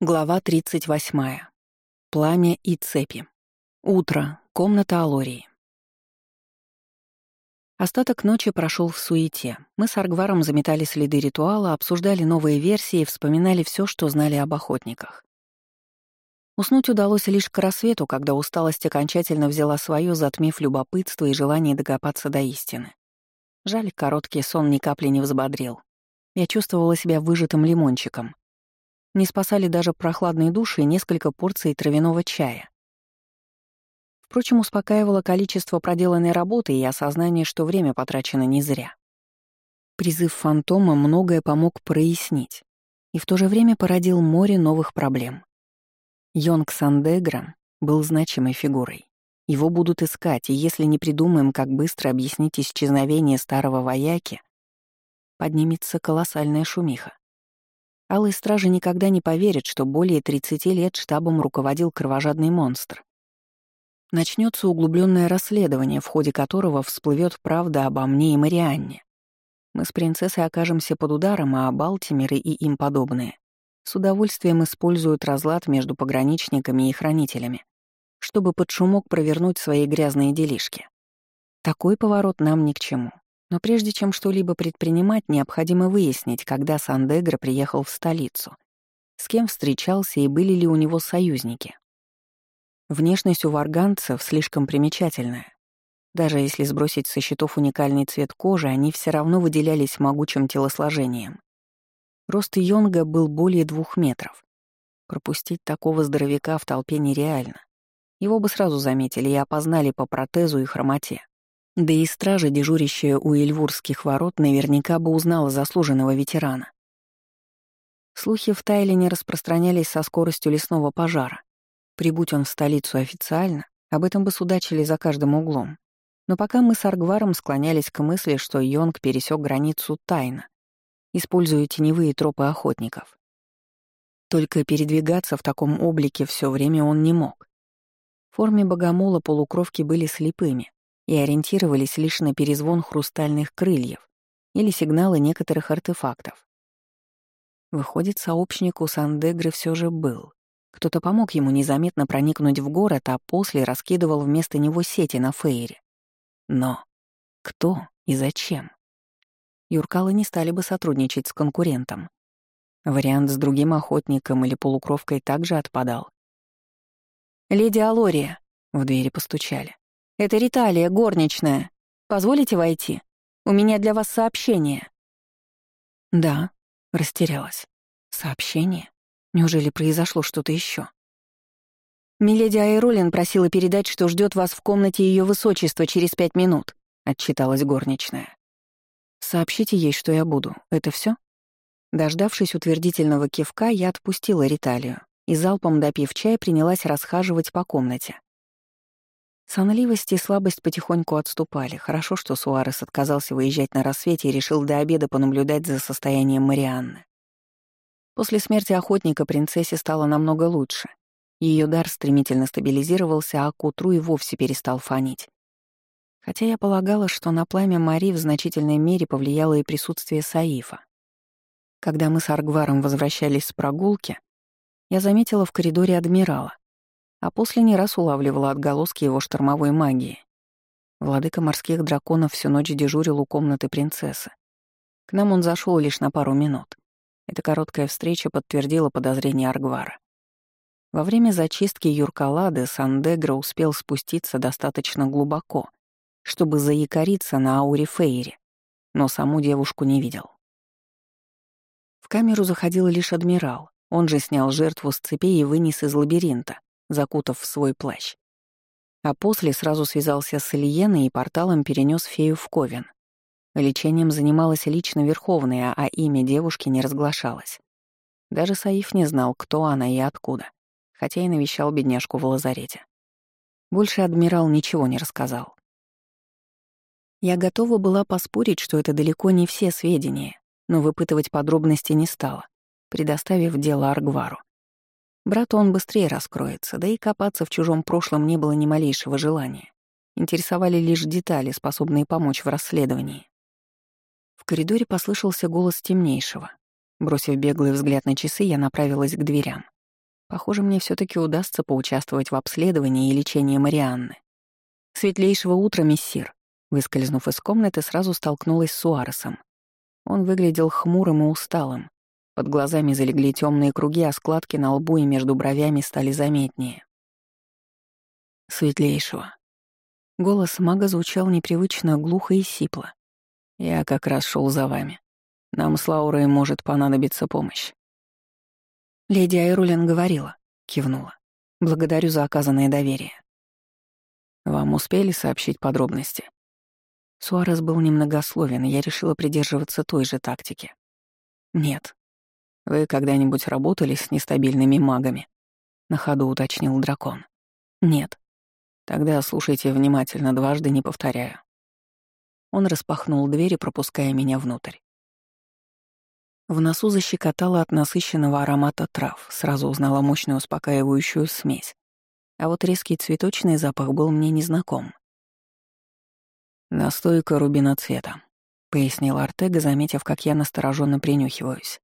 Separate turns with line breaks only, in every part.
Глава 38. Пламя и цепи. Утро. Комната Алории. Остаток ночи прошел в суете. Мы с Аргваром заметали следы ритуала, обсуждали новые версии и вспоминали все, что знали об охотниках. Уснуть удалось лишь к рассвету, когда усталость окончательно взяла свое, затмив любопытство и желание докопаться до истины. Жаль, короткий сон ни капли не взбодрил. Я чувствовала себя выжатым лимончиком — не спасали даже прохладные души и несколько порций травяного чая. Впрочем, успокаивало количество проделанной работы и осознание, что время потрачено не зря. Призыв фантома многое помог прояснить и в то же время породил море новых проблем. Йонг Сандегра был значимой фигурой. Его будут искать, и если не придумаем, как быстро объяснить исчезновение старого вояки, поднимется колоссальная шумиха. Алые стражи никогда не поверят, что более 30 лет штабом руководил кровожадный монстр. Начнется углубленное расследование, в ходе которого всплывет правда обо мне и Марианне. Мы с принцессой окажемся под ударом, а Балтимеры и им подобные с удовольствием используют разлад между пограничниками и хранителями, чтобы под шумок провернуть свои грязные делишки. Такой поворот нам ни к чему. Но прежде чем что-либо предпринимать, необходимо выяснить, когда Сандегра приехал в столицу, с кем встречался и были ли у него союзники. Внешность у варганцев слишком примечательная. Даже если сбросить со счетов уникальный цвет кожи, они все равно выделялись могучим телосложением. Рост Йонга был более двух метров. Пропустить такого здоровяка в толпе нереально. Его бы сразу заметили и опознали по протезу и хромоте. Да и стража, дежурящая у Эльвурских ворот, наверняка бы узнала заслуженного ветерана. Слухи в Тайлине распространялись со скоростью лесного пожара. Прибудь он в столицу официально, об этом бы судачили за каждым углом. Но пока мы с Аргваром склонялись к мысли, что Йонг пересек границу тайно, используя теневые тропы охотников. Только передвигаться в таком облике все время он не мог. В форме богомола полукровки были слепыми, и ориентировались лишь на перезвон хрустальных крыльев или сигналы некоторых артефактов. Выходит, сообщник у Сандегры все же был. Кто-то помог ему незаметно проникнуть в город, а после раскидывал вместо него сети на Фейре. Но кто и зачем? Юркалы не стали бы сотрудничать с конкурентом. Вариант с другим охотником или полукровкой также отпадал. «Леди Алория!» — в двери постучали. Это Риталия, горничная. Позволите войти? У меня для вас сообщение». «Да», — растерялась. «Сообщение? Неужели произошло что-то еще? «Миледи Айролин просила передать, что ждет вас в комнате ее высочества через пять минут», — отчиталась горничная. «Сообщите ей, что я буду. Это все? Дождавшись утвердительного кивка, я отпустила Риталию и, залпом допив чай, принялась расхаживать по комнате. Сонливость и слабость потихоньку отступали. Хорошо, что Суарес отказался выезжать на рассвете и решил до обеда понаблюдать за состоянием Марианны. После смерти охотника принцессе стало намного лучше. Ее дар стремительно стабилизировался, а к утру и вовсе перестал фонить. Хотя я полагала, что на пламя Мари в значительной мере повлияло и присутствие Саифа. Когда мы с Аргваром возвращались с прогулки, я заметила в коридоре адмирала а после не раз улавливала отголоски его штормовой магии. Владыка морских драконов всю ночь дежурил у комнаты принцессы. К нам он зашел лишь на пару минут. Эта короткая встреча подтвердила подозрение Аргвара. Во время зачистки Юркалады Сандегра успел спуститься достаточно глубоко, чтобы заякориться на ауре Фейре, но саму девушку не видел. В камеру заходил лишь адмирал. Он же снял жертву с цепей и вынес из лабиринта, закутав в свой плащ. А после сразу связался с Ильеной и порталом перенес фею в Ковен. Лечением занималась лично Верховная, а имя девушки не разглашалось. Даже Саиф не знал, кто она и откуда, хотя и навещал бедняжку в лазарете. Больше адмирал ничего не рассказал. Я готова была поспорить, что это далеко не все сведения, но выпытывать подробности не стала, предоставив дело Аргвару. Брату он быстрее раскроется, да и копаться в чужом прошлом не было ни малейшего желания. Интересовали лишь детали, способные помочь в расследовании. В коридоре послышался голос темнейшего. Бросив беглый взгляд на часы, я направилась к дверям. Похоже, мне все таки удастся поучаствовать в обследовании и лечении Марианны. «Светлейшего утра, мессир!» Выскользнув из комнаты, сразу столкнулась с Суаресом. Он выглядел хмурым и усталым. Под глазами залегли темные круги, а складки на лбу и между бровями стали заметнее. «Светлейшего». Голос мага звучал непривычно глухо и сипло. «Я как раз шел за вами. Нам с Лаурой может понадобиться помощь». «Леди Айрулин говорила», — кивнула. «Благодарю за оказанное доверие». «Вам успели сообщить подробности?» Суарес был немногословен, и я решила придерживаться той же тактики. «Нет». «Вы когда-нибудь работали с нестабильными магами?» — на ходу уточнил дракон. «Нет». «Тогда слушайте внимательно, дважды не повторяю». Он распахнул дверь, пропуская меня внутрь. В носу защекотало от насыщенного аромата трав, сразу узнала мощную успокаивающую смесь. А вот резкий цветочный запах был мне незнаком. «Настойка рубина цвета», — пояснил Артега, заметив, как я настороженно принюхиваюсь.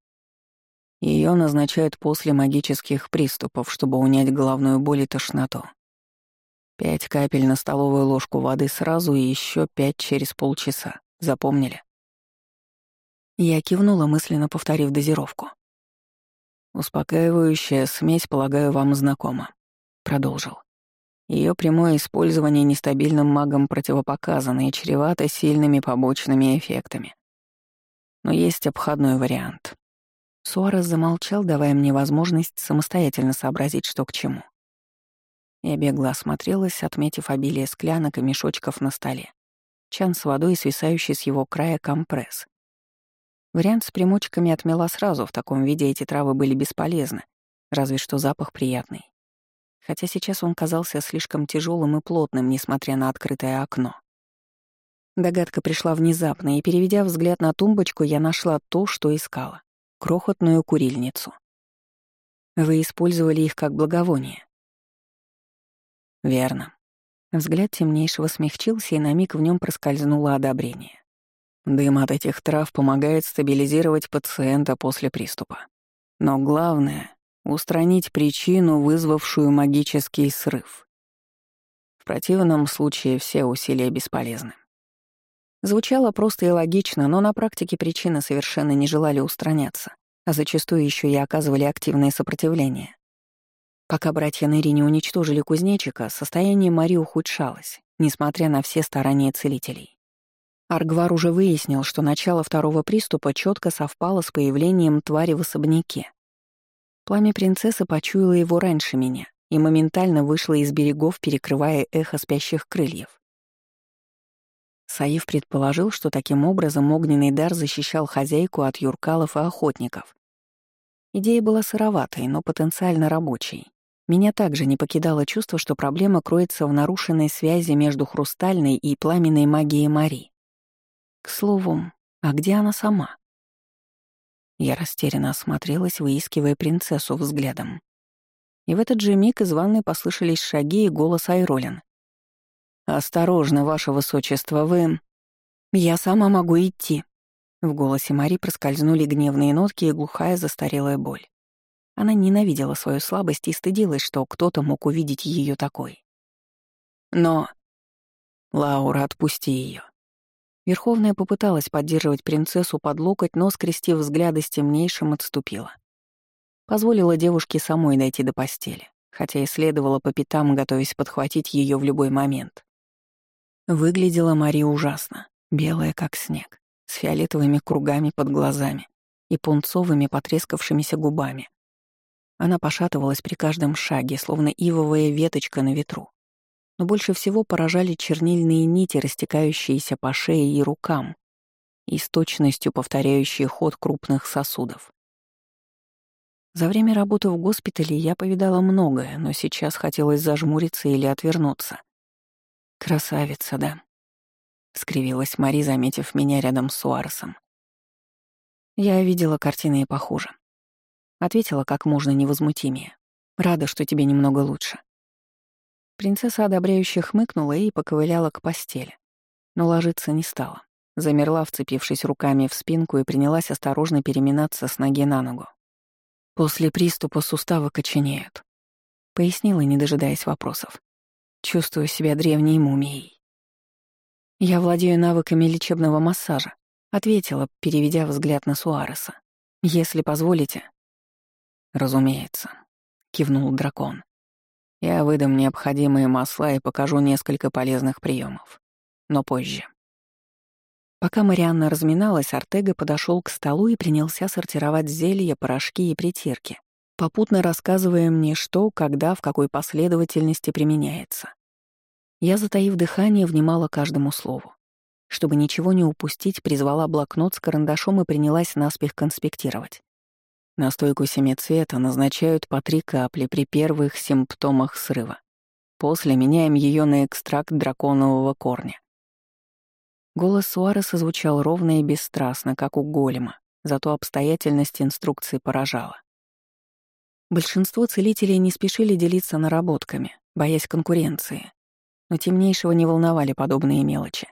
Ее назначают после магических приступов, чтобы унять головную боль и тошноту. Пять капель на столовую ложку воды сразу и еще пять через полчаса. Запомнили? Я кивнула, мысленно повторив дозировку. «Успокаивающая смесь, полагаю, вам знакома», — продолжил. Ее прямое использование нестабильным магом противопоказано и чревато сильными побочными эффектами. Но есть обходной вариант. Суарес замолчал, давая мне возможность самостоятельно сообразить, что к чему. Я бегло осмотрелась, отметив обилие склянок и мешочков на столе. Чан с водой, свисающий с его края компресс. Вариант с примочками отмела сразу, в таком виде эти травы были бесполезны, разве что запах приятный хотя сейчас он казался слишком тяжелым и плотным, несмотря на открытое окно. Догадка пришла внезапно, и, переведя взгляд на тумбочку, я нашла то, что искала — крохотную курильницу. Вы использовали их как благовоние. Верно. Взгляд темнейшего смягчился, и на миг в нем проскользнуло одобрение. Дым от этих трав помогает стабилизировать пациента после приступа. Но главное устранить причину, вызвавшую магический срыв. В противном случае все усилия бесполезны. Звучало просто и логично, но на практике причины совершенно не желали устраняться, а зачастую еще и оказывали активное сопротивление. Пока братья Нэри не уничтожили кузнечика, состояние Мари ухудшалось, несмотря на все старания целителей. Аргвар уже выяснил, что начало второго приступа четко совпало с появлением твари в особняке, Пламя принцессы почуяло его раньше меня и моментально вышло из берегов, перекрывая эхо спящих крыльев. Саив предположил, что таким образом огненный дар защищал хозяйку от юркалов и охотников. Идея была сыроватой, но потенциально рабочей. Меня также не покидало чувство, что проблема кроется в нарушенной связи между хрустальной и пламенной магией Мари. К слову, а где она сама? Я растерянно осмотрелась, выискивая принцессу взглядом. И в этот же миг из ванной послышались шаги и голос Айролин. «Осторожно, ваше высочество, вы...» «Я сама могу идти». В голосе Мари проскользнули гневные нотки и глухая застарелая боль. Она ненавидела свою слабость и стыдилась, что кто-то мог увидеть ее такой. Но... Лаура, отпусти ее. Верховная попыталась поддерживать принцессу под локоть, но, скрестив взгляды с темнейшим, отступила. Позволила девушке самой дойти до постели, хотя и следовала по пятам, готовясь подхватить ее в любой момент. Выглядела Мария ужасно, белая как снег, с фиолетовыми кругами под глазами и пунцовыми потрескавшимися губами. Она пошатывалась при каждом шаге, словно ивовая веточка на ветру но больше всего поражали чернильные нити, растекающиеся по шее и рукам, и с точностью повторяющие ход крупных сосудов. За время работы в госпитале я повидала многое, но сейчас хотелось зажмуриться или отвернуться. «Красавица, да?» — скривилась Мари, заметив меня рядом с Суаресом. «Я видела картины и похуже». Ответила как можно невозмутимее. «Рада, что тебе немного лучше. Принцесса одобряюще хмыкнула и поковыляла к постели. Но ложиться не стала. Замерла, вцепившись руками в спинку, и принялась осторожно переминаться с ноги на ногу. После приступа суставы коченеют. Пояснила, не дожидаясь вопросов. Чувствую себя древней мумией. Я владею навыками лечебного массажа, ответила, переведя взгляд на Суареса. Если позволите. Разумеется, кивнул дракон. Я выдам необходимые масла и покажу несколько полезных приемов. Но позже. Пока Марианна разминалась, Артега подошел к столу и принялся сортировать зелья, порошки и притирки, попутно рассказывая мне, что, когда, в какой последовательности применяется. Я, затаив дыхание, внимала каждому слову. Чтобы ничего не упустить, призвала блокнот с карандашом и принялась наспех конспектировать. Настойку семицвета назначают по три капли при первых симптомах срыва. После меняем ее на экстракт драконового корня. Голос Суареса звучал ровно и бесстрастно, как у голема, зато обстоятельность инструкции поражала. Большинство целителей не спешили делиться наработками, боясь конкуренции, но темнейшего не волновали подобные мелочи.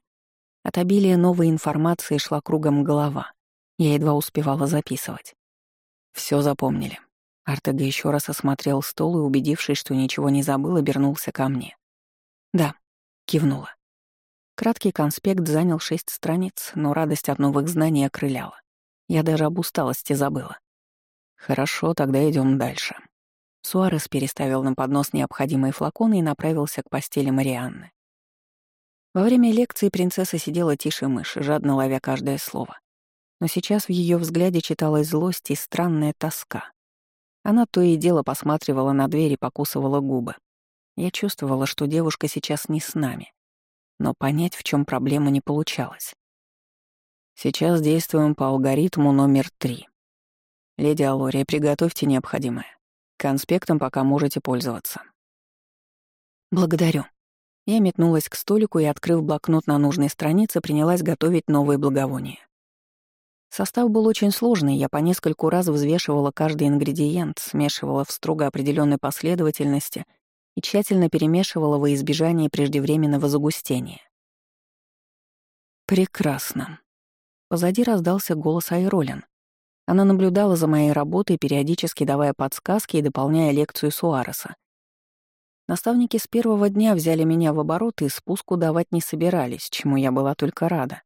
От обилия новой информации шла кругом голова. Я едва успевала записывать. Все запомнили. Артега еще раз осмотрел стол и, убедившись, что ничего не забыл, обернулся ко мне. «Да», — кивнула. Краткий конспект занял шесть страниц, но радость от новых знаний окрыляла. Я даже об усталости забыла. Хорошо, тогда идем дальше. Суарес переставил на поднос необходимые флаконы и направился к постели Марианны. Во время лекции принцесса сидела тише мыши, жадно ловя каждое слово. Но сейчас в ее взгляде читалась злость и странная тоска. Она то и дело посматривала на дверь и покусывала губы. Я чувствовала, что девушка сейчас не с нами но понять, в чем проблема, не получалось. Сейчас действуем по алгоритму номер три. Леди Алория, приготовьте необходимое. Конспектом пока можете пользоваться. Благодарю. Я метнулась к столику и, открыв блокнот на нужной странице, принялась готовить новые благовония. Состав был очень сложный, я по нескольку раз взвешивала каждый ингредиент, смешивала в строго определенной последовательности — и тщательно перемешивала во избежание преждевременного загустения. «Прекрасно». Позади раздался голос Айролин. Она наблюдала за моей работой, периодически давая подсказки и дополняя лекцию Суареса. Наставники с первого дня взяли меня в оборот и спуску давать не собирались, чему я была только рада.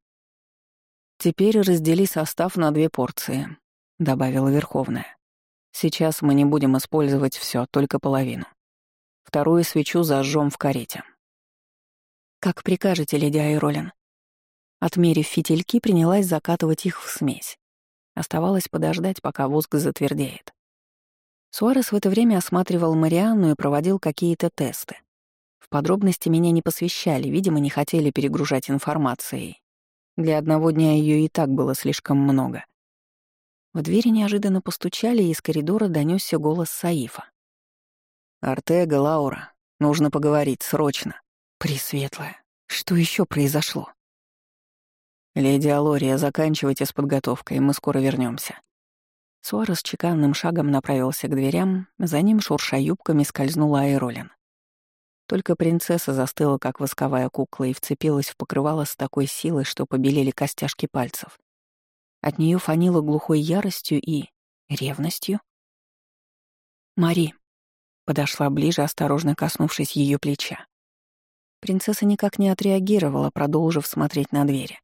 «Теперь раздели состав на две порции», — добавила Верховная. «Сейчас мы не будем использовать все, только половину. Вторую свечу зажжем в карете. «Как прикажете, леди Айролин». Отмерив фитильки, принялась закатывать их в смесь. Оставалось подождать, пока воск затвердеет. Суарес в это время осматривал Марианну и проводил какие-то тесты. В подробности меня не посвящали, видимо, не хотели перегружать информацией. Для одного дня ее и так было слишком много. В двери неожиданно постучали, и из коридора донесся голос Саифа. «Артега, Лаура, нужно поговорить срочно». «Пресветлая, что еще произошло?» «Леди Алория, заканчивайте с подготовкой, мы скоро вернемся. Суарес чеканным шагом направился к дверям, за ним, шурша юбками, скользнула Айролин. Только принцесса застыла, как восковая кукла, и вцепилась в покрывало с такой силой, что побелели костяшки пальцев. От нее фанило глухой яростью и... ревностью. «Мари», Подошла ближе, осторожно коснувшись ее плеча. Принцесса никак не отреагировала, продолжив смотреть на двери.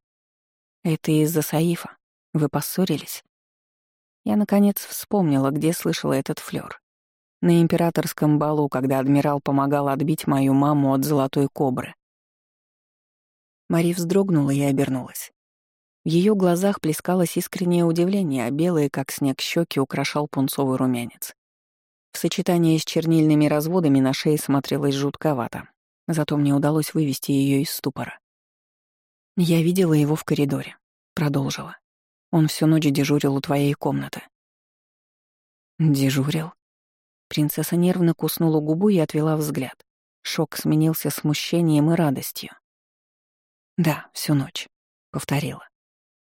«Это из-за Саифа? Вы поссорились?» Я, наконец, вспомнила, где слышала этот флёр. На императорском балу, когда адмирал помогал отбить мою маму от золотой кобры. Мари вздрогнула и обернулась. В ее глазах плескалось искреннее удивление, а белые, как снег, щеки украшал пунцовый румянец. В сочетании с чернильными разводами на шее смотрелась жутковато. Зато мне удалось вывести ее из ступора. Я видела его в коридоре. Продолжила. Он всю ночь дежурил у твоей комнаты. Дежурил. Принцесса нервно куснула губу и отвела взгляд. Шок сменился смущением и радостью. «Да, всю ночь», — повторила.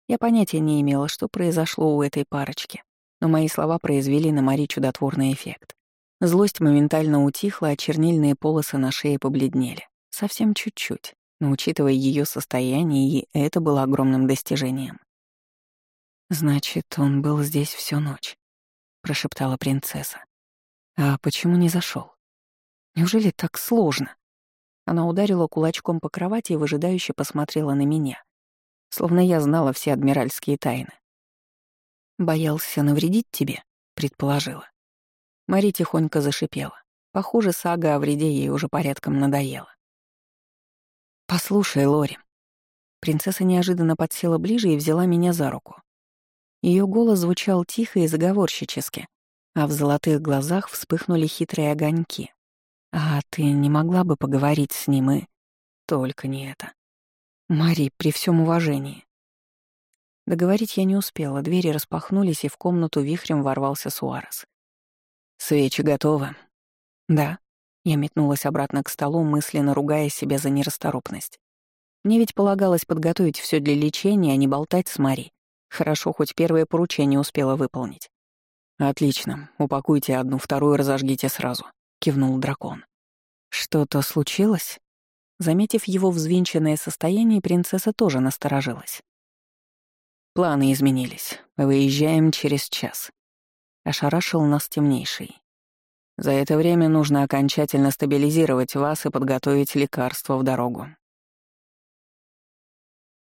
Я понятия не имела, что произошло у этой парочки но мои слова произвели на Мари чудотворный эффект. Злость моментально утихла, а чернильные полосы на шее побледнели. Совсем чуть-чуть, но учитывая ее состояние, и это было огромным достижением. Значит, он был здесь всю ночь. прошептала принцесса. «А почему не зашел? Неужели так сложно?» Она ударила кулачком по кровати и выжидающе посмотрела на меня, словно я знала все адмиральские тайны. «Боялся навредить тебе?» — предположила. Мари тихонько зашипела. Похоже, сага о вреде ей уже порядком надоела. «Послушай, Лори». Принцесса неожиданно подсела ближе и взяла меня за руку. Ее голос звучал тихо и заговорщически, а в золотых глазах вспыхнули хитрые огоньки. «А ты не могла бы поговорить с ним и...» «Только не это». «Мари, при всем уважении». Договорить я не успела, двери распахнулись, и в комнату вихрем ворвался Суарес. «Свечи готовы?» «Да». Я метнулась обратно к столу, мысленно ругая себя за нерасторопность. Мне ведь полагалось подготовить все для лечения, а не болтать с Мари. Хорошо, хоть первое поручение успела выполнить. «Отлично. Упакуйте одну, вторую разожгите сразу», — кивнул дракон. «Что-то случилось?» Заметив его взвинченное состояние, принцесса тоже насторожилась. «Планы изменились. Выезжаем через час». Ошарашил нас темнейший. За это время нужно окончательно стабилизировать вас и подготовить лекарства в дорогу.